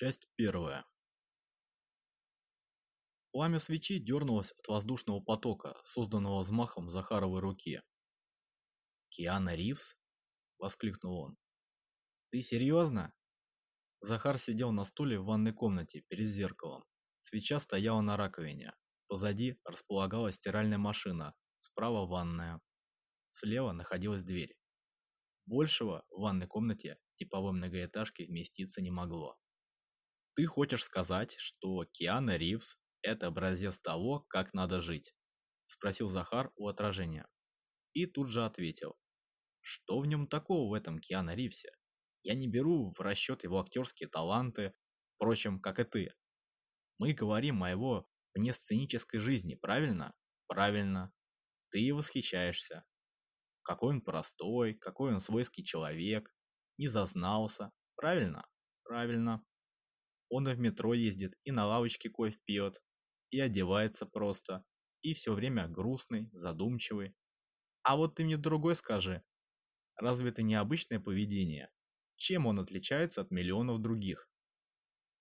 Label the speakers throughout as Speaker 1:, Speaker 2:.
Speaker 1: Часть первая. Пламя свечи дернулось от воздушного потока, созданного взмахом Захаровой руки. «Киана Ривз?» – воскликнул он. «Ты серьезно?» Захар сидел на стуле в ванной комнате перед зеркалом. Свеча стояла на раковине. Позади располагалась стиральная машина, справа ванная. Слева находилась дверь. Большего в ванной комнате типовой многоэтажки вместиться не могло. Ты хочешь сказать, что Киана Ривз – это образец того, как надо жить? Спросил Захар у отражения. И тут же ответил. Что в нем такого в этом Киана Ривсе? Я не беру в расчет его актерские таланты, впрочем, как и ты. Мы говорим о его внесценической жизни, правильно? Правильно. Ты восхищаешься. Какой он простой, какой он свойский человек, не зазнался, правильно? Правильно. Он и в метро ездит, и на лавочке кофе пьет, и одевается просто, и все время грустный, задумчивый. А вот ты мне другой скажи, разве это не обычное поведение? Чем он отличается от миллионов других?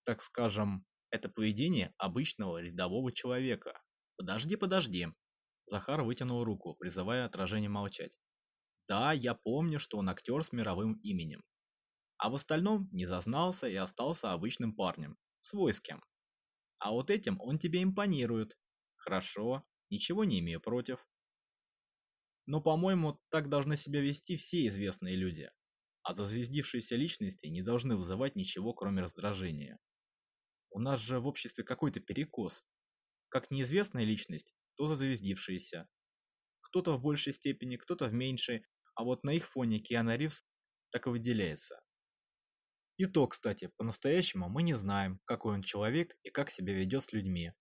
Speaker 1: Так скажем, это поведение обычного рядового человека. Подожди, подожди. Захар вытянул руку, призывая отражение молчать. Да, я помню, что он актер с мировым именем а в остальном не зазнался и остался обычным парнем, свойским. А вот этим он тебе импонирует. Хорошо, ничего не имею против. Но, по-моему, так должны себя вести все известные люди. А зазвездившиеся личности не должны вызывать ничего, кроме раздражения. У нас же в обществе какой-то перекос. Как неизвестная личность, то зазвездившиеся. Кто-то в большей степени, кто-то в меньшей, а вот на их фоне Киана Ривз так и выделяется. И то, кстати, по-настоящему мы не знаем, какой он человек и как себя ведет с людьми.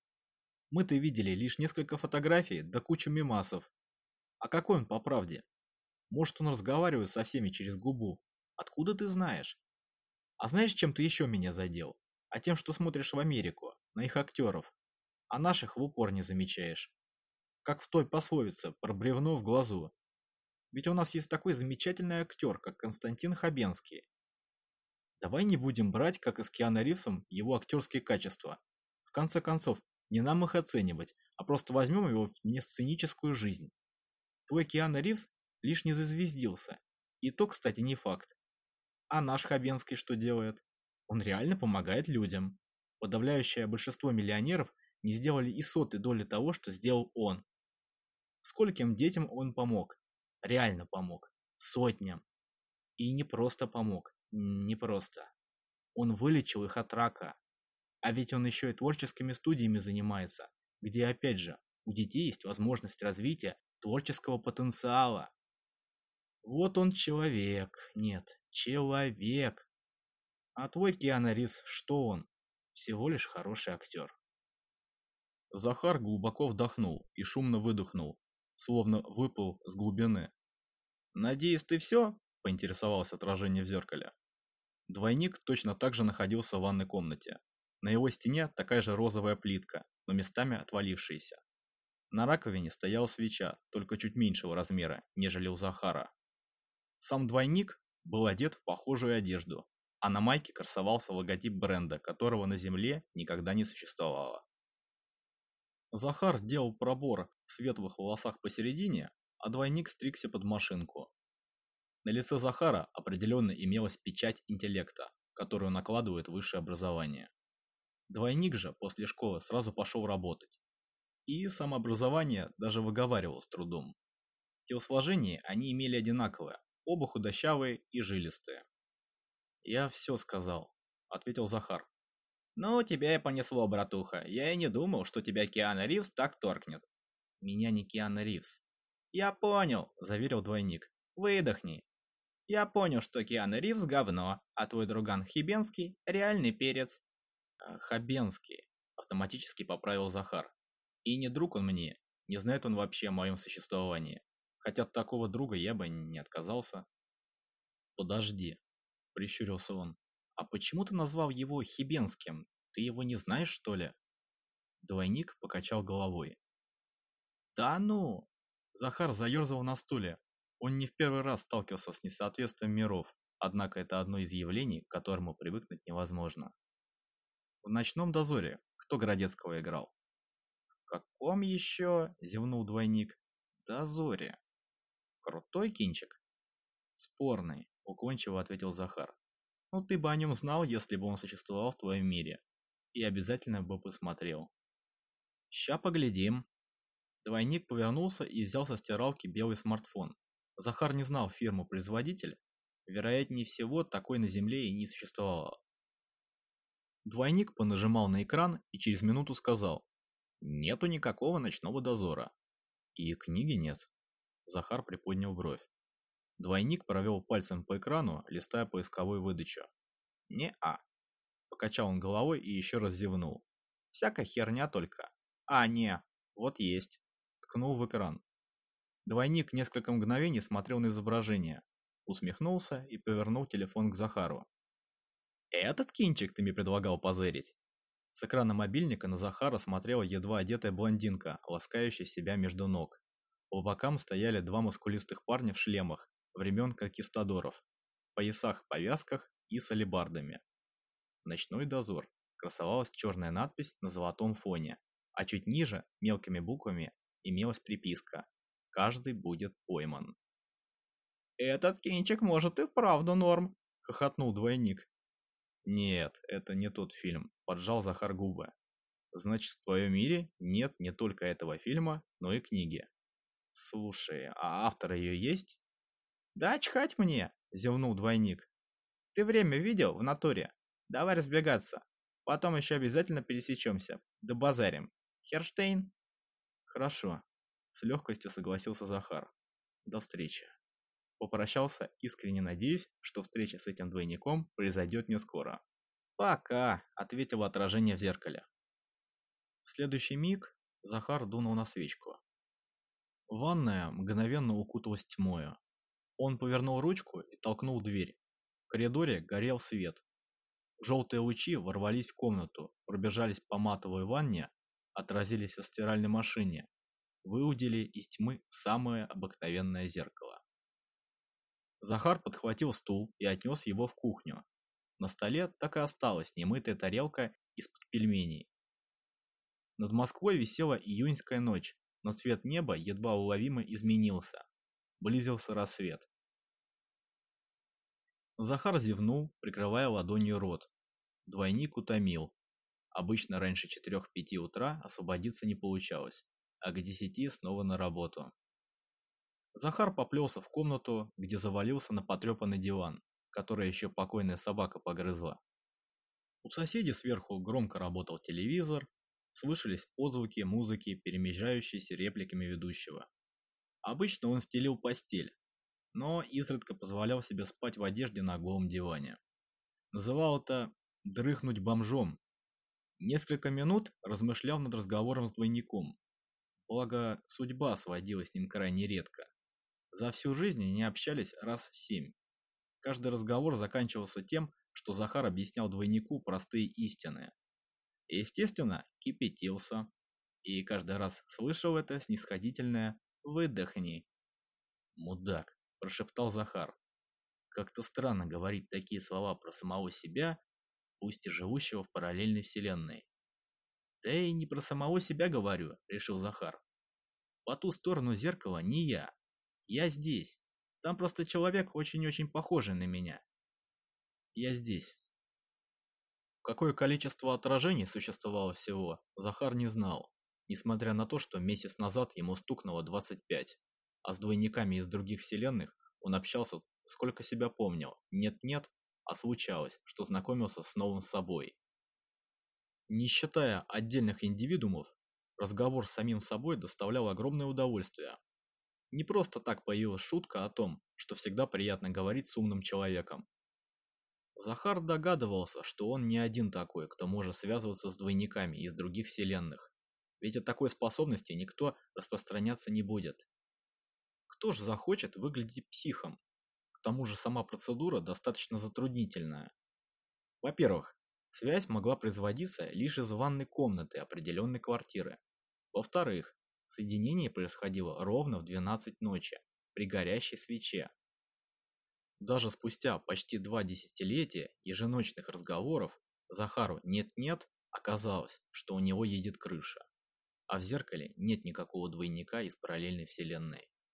Speaker 1: Мы-то видели лишь несколько фотографий да кучу мемасов. А какой он по правде? Может он разговаривает со всеми через губу? Откуда ты знаешь? А знаешь, чем ты еще меня задел? А тем, что смотришь в Америку, на их актеров. А наших в упор не замечаешь. Как в той пословице про бревно в глазу. Ведь у нас есть такой замечательный актер, как Константин Хабенский. Давай не будем брать, как и с Киану Ривзом, его актерские качества. В конце концов, не нам их оценивать, а просто возьмем его в несценическую жизнь. Твой Киану Ривз лишь не зазвездился. И то, кстати, не факт. А наш Хабенский что делает? Он реально помогает людям. Подавляющее большинство миллионеров не сделали и сотой доли того, что сделал он. Скольким детям он помог? Реально помог. Сотням. И не просто помог непросто. Он вылечил их от рака. А ведь он еще и творческими студиями занимается, где опять же у детей есть возможность развития творческого потенциала. Вот он человек, нет, человек. А твой Киану Ривз, что он? Всего лишь хороший актер. Захар глубоко вдохнул и шумно выдохнул, словно выплыл с глубины. «Надеюсь, ты все?» – поинтересовалось отражение в зеркале. Двойник точно так же находился в ванной комнате. На его стене такая же розовая плитка, но местами отвалившаяся. На раковине стояла свеча, только чуть меньшего размера, нежели у Захара. Сам двойник был одет в похожую одежду, а на майке красовался логотип бренда, которого на земле никогда не существовало. Захар делал пробор в светлых волосах посередине, а двойник стригся под машинку, на лице Захара определенно имелась печать интеллекта, которую накладывает высшее образование. Двойник же после школы сразу пошел работать. И самообразование даже выговаривал с трудом. Телосложение они имели одинаковое, оба худощавые и жилистые. «Я все сказал», — ответил Захар. «Ну, тебя и понесло, братуха. Я и не думал, что тебя Киана Ривз так торкнет». «Меня не Киана Ривз». «Я понял», — заверил двойник. «Выдохни. Я понял, что Киану Ривз говно, а твой друган Хибенский – реальный перец. А, Хабенский, автоматически поправил Захар. И не друг он мне, не знает он вообще о моем существовании. Хотя от такого друга я бы не отказался. Подожди, прищурился он. А почему ты назвал его Хибенским? Ты его не знаешь, что ли? Двойник покачал головой. Да ну! Захар заерзал на стуле, он не в первый раз сталкивался с несоответствием миров, однако это одно из явлений, к которому привыкнуть невозможно. В ночном дозоре кто Городецкого играл? В каком еще? Зевнул двойник. Дозоре. Крутой кинчик? Спорный, уклончиво ответил Захар. Ну ты бы о нем знал, если бы он существовал в твоем мире. И обязательно бы посмотрел. Ща поглядим. Двойник повернулся и взял со стиралки белый смартфон. Захар не знал фирму-производитель. Вероятнее всего, такой на Земле и не существовало. Двойник понажимал на экран и через минуту сказал. Нету никакого ночного дозора. И книги нет. Захар приподнял бровь. Двойник провел пальцем по экрану, листая поисковую выдачу. «Не-а». Покачал он головой и еще раз зевнул. «Всякая херня только». «А, не, вот есть». Ткнул в экран. Двойник несколько мгновений смотрел на изображение, усмехнулся и повернул телефон к Захару. «Этот кинчик ты мне предлагал позырить?» С экрана мобильника на Захара смотрела едва одетая блондинка, ласкающая себя между ног. По бокам стояли два мускулистых парня в шлемах, времен конкистадоров, поясах-повязках и с алебардами. Ночной дозор. Красовалась черная надпись на золотом фоне, а чуть ниже, мелкими буквами, имелась приписка «Каждый будет пойман». «Этот кинчик может и вправду норм», — хохотнул двойник. «Нет, это не тот фильм», — поджал Захар губы. «Значит, в твоем мире нет не только этого фильма, но и книги». «Слушай, а автор ее есть?» «Да чхать мне!» – зевнул двойник. «Ты время видел в натуре? Давай разбегаться. Потом еще обязательно пересечемся. Да базарим. Херштейн?» «Хорошо», – с легкостью согласился Захар. «До встречи». Попрощался, искренне надеясь, что встреча с этим двойником произойдет не скоро. «Пока», – ответило отражение в зеркале. В следующий миг Захар дунул на свечку. Ванная мгновенно укуталась тьмою. Он повернул ручку и толкнул дверь. В коридоре горел свет. Желтые лучи ворвались в комнату, пробежались по матовой ванне, отразились от стиральной машине, выудили из тьмы самое обыкновенное зеркало. Захар подхватил стул и отнес его в кухню. На столе так и осталась немытая тарелка из-под пельменей. Над Москвой висела июньская ночь, но цвет неба едва уловимо изменился близился рассвет. Захар зевнул, прикрывая ладонью рот. Двойник утомил. Обычно раньше 4-5 утра освободиться не получалось, а к 10 снова на работу. Захар поплелся в комнату, где завалился на потрепанный диван, который еще покойная собака погрызла. У соседей сверху громко работал телевизор, слышались отзвуки музыки, перемежающиеся репликами ведущего. Обычно он стелил постель, но изредка позволял себе спать в одежде на голом диване. Называл это «дрыхнуть бомжом». Несколько минут размышлял над разговором с двойником. Благо, судьба сводила с ним крайне редко. За всю жизнь они общались раз семь. Каждый разговор заканчивался тем, что Захар объяснял двойнику простые истины. Естественно, кипятился. И каждый раз слышал это снисходительное Выдохни. Мудак, прошептал Захар. Как-то странно говорить такие слова про самого себя, пусть и живущего в параллельной вселенной. Да и не про самого себя говорю, решил Захар. По ту сторону зеркала не я. Я здесь. Там просто человек очень-очень похожий на меня. Я здесь. Какое количество отражений существовало всего, Захар не знал несмотря на то, что месяц назад ему стукнуло 25, а с двойниками из других вселенных он общался сколько себя помнил, нет-нет, а случалось, что знакомился с новым собой. Не считая отдельных индивидуумов, разговор с самим собой доставлял огромное удовольствие. Не просто так появилась шутка о том, что всегда приятно говорить с умным человеком. Захар догадывался, что он не один такой, кто может связываться с двойниками из других вселенных. Ведь от такой способности никто распространяться не будет. Кто же захочет выглядеть психом? К тому же сама процедура достаточно затруднительная. Во-первых, связь могла производиться лишь из ванной комнаты определенной квартиры. Во-вторых, соединение происходило ровно в 12 ночи, при горящей свече. Даже спустя почти два десятилетия еженочных разговоров Захару нет-нет, Оказалось, что у него едет крыша, а в зеркале нет никакого двойника из параллельной вселенной.